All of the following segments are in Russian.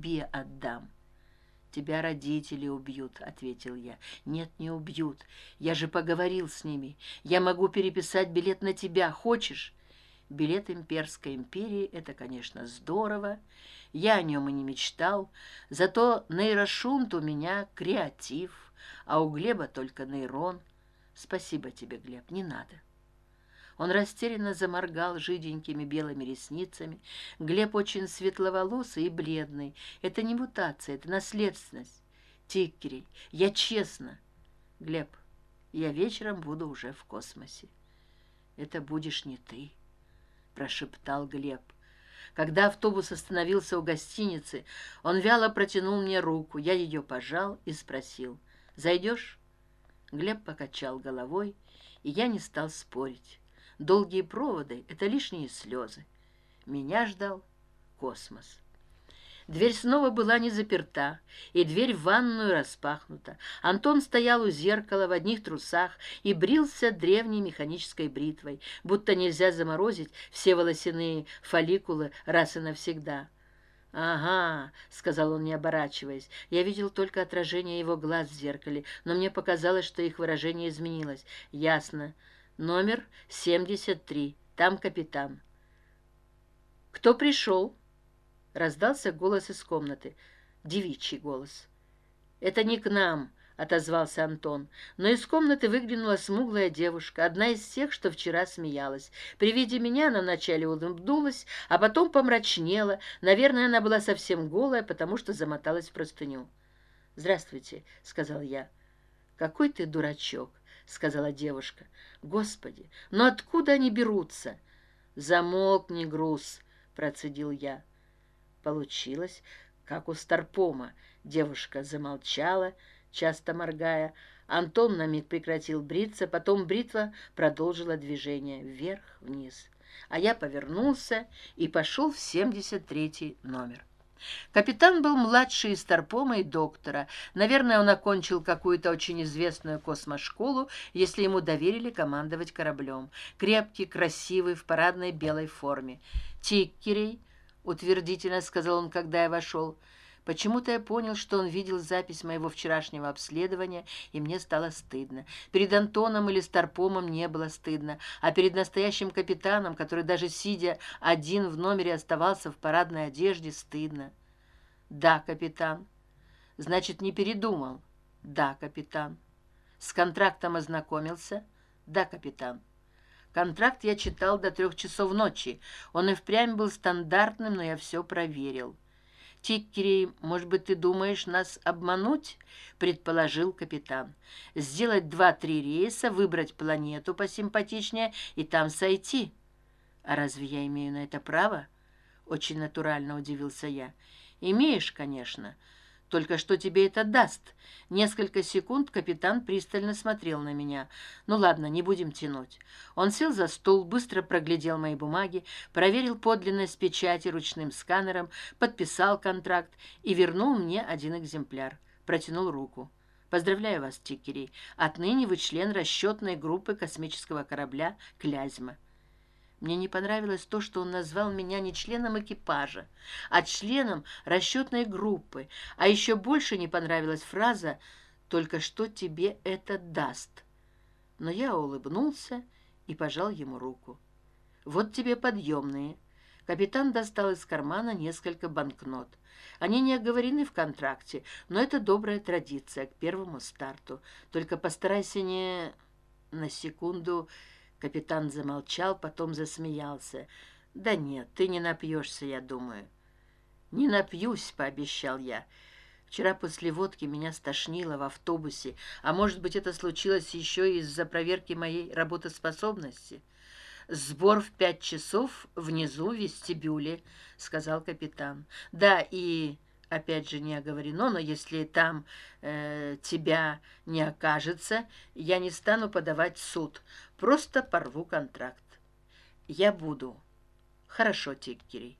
тебе отдам. Тебя родители убьют ответил я. Нет не убьют. Я же поговорил с ними. Я могу переписать билет на тебя. Хочешь? Билет имперской империи это конечно здорово. Я о нем и не мечтал. Зато нейрошунт у меня креатив а у глеба только нейрон. Спасибо тебе глеб не надо он растерянно заморгал жиденькими белыми ресницами. Глеб очень светловолосый и бледный. Это не мутация это наследственность. Тиккерей я честно. Глеб я вечером буду уже в космосе. Это будешь не ты прошептал глеб. Когда автобус остановился у гостиницы он вяло протянул мне руку. Я ее пожал и спросил зайдешь глеб покачал головой и я не стал спорить долгие проводы это лишние слезы. Меня ждал космос. Дверь снова была не заперта и дверь в ванную распахнута. Антон стоял у зеркала в одних трусах и брился древней механической бритвой будто нельзя заморозить все волосяные фолликулы раз и навсегда. Ага сказал он не оборачиваясь я видел только отражение его глаз в зеркале но мне показалось что их выражение изменилось. Ясно номер семьдесят три. Там капитан. Кто пришел? Раздался голос из комнаты. Девичий голос. Это не к нам отозвался антон. Но из комнаты выглянула смуглая девушка одна из тех что вчера смеялась. При виде меня она вначале улыбнулась а потом помрачнела. Наверное она была совсем голая потому что замоталась в простыню. Здравствуйте сказал я. Какой ты дурачок сказала девушка господи но откуда они берутся замолкни груз процедил я. Получилось как у старпома. Девушка замолчала часто моргая. Антон на миг прекратил бриться потом бритва продолжила движение вверх вниз а я повернулся и пошел в семьдесят третий номер капитан был младший из старпома и доктора. Наверное он окончил какую то очень известную космошколу если ему доверили командовать кораблем. Крепкий красивый в парадной белой форме. Тиккерей утвердительно сказал он когда я вошел почему то я понял что он видел запись моего вчерашнего обследования и мне стало стыдно. Перед антоном или старпомом не было стыдно а перед настоящим капитаном который даже сидя один в номере оставался в парадной одежде стыдно. Да капитан значит не передумал? Да капитан с контрактом ознакомился? Да капитан контракт я читал до трех часов ночи. Он и впрямь был стандартным но я все проверил тиккерей может быть ты думаешь нас обмануть предположил капитан. Сделать два три рейса выбрать планету посимпатичнее и там сойти а разве я имею на это право очень натурально удивился я. Имеешь конечно только что тебе это даст. Несколько секунд капитан пристально смотрел на меня. Ну ладно не будем тянуть. Он сел за стол быстро проглядел мои бумаги проверил подлинность печати ручным сканером подписал контракт и вернул мне один экземпляр. Протянул руку. Поздравляю вас тикерей отныне вы член расчетной группы космического корабля клязьма мне не понравилось то что он назвал меня не членом экипажа а членом расчетной группы. А еще больше не понравилась фраза только что тебе это даст но я улыбнулся и пожал ему руку. Вот тебе подъемные капитан достал из кармана несколько банкнот. Они не оговорены в контракте но это добрая традиция к первому старту. Только постарайся не на секунду капитан замолчал потом засмеялся. Да нет ты не напьешься я думаю не напьюсь пообещал я. Вчера после водки меня стошнило в автобусе. А может быть это случилось еще из за проверки моей работоспособности? Сбор в пять часов внизу в вестибюле сказал капитан. Да и опять же не оговорено но если там э, тебя не окажется я не стану подавать суд. Просто порву контракт. Я буду. Хорошо тиккери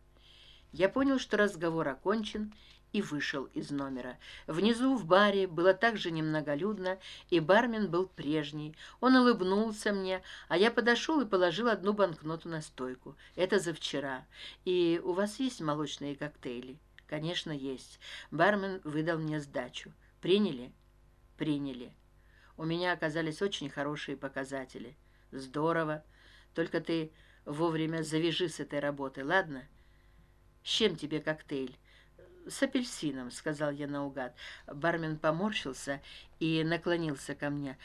я понял что разговор окончен и вышел из номера. Внизу в баре было также немноголюдно и бармен был прежний. Он улыбнулся мне а я подошел и положил одну банкноту на стойку. Это за вчера. И у вас есть молочные коктейли конечно есть. Бармен выдал мне сдачу. Приняли? Приняли. У меня оказались очень хорошие показатели. Здорово. Только ты вовремя завяжи с этой работы ладно? С чем тебе коктейль? С апельсином сказал я наугад. Бармен поморщился и наклонился ко мне